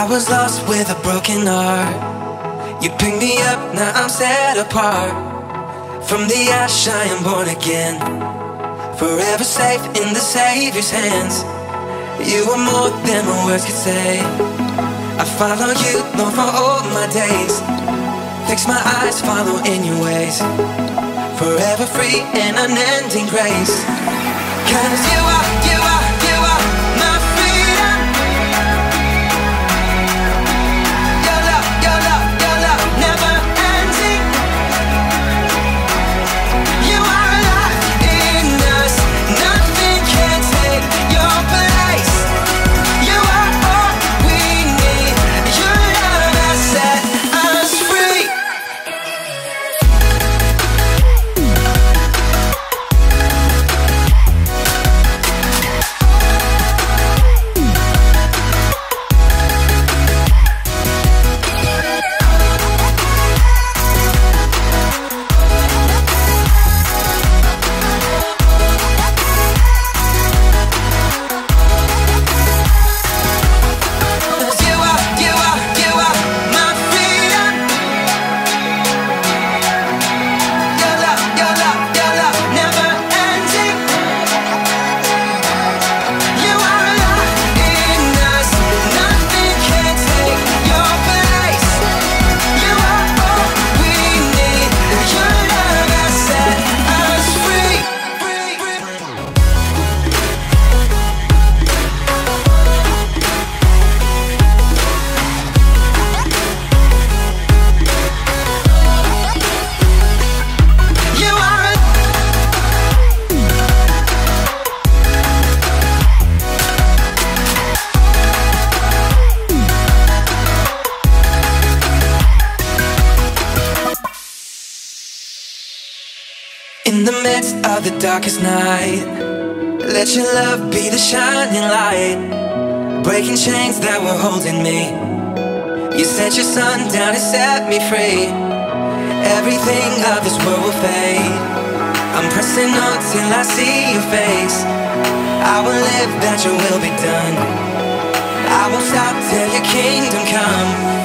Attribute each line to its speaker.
Speaker 1: I was lost with a broken heart. You picked me up, now I'm set apart. From the ash, I am born again. Forever safe in the Savior's hands. You are more than my words could say. I follow you, Lord, for all my days. Fix my eyes, follow in your ways. Forever free and unending grace. Cause you are, In the midst of the darkest night, let your love be the shining light, breaking chains that were holding me. You sent your son down and set me free. Everything of this world will fade. I'm pressing on till I see your face. I will live that your will be done. I won't stop till your kingdom come.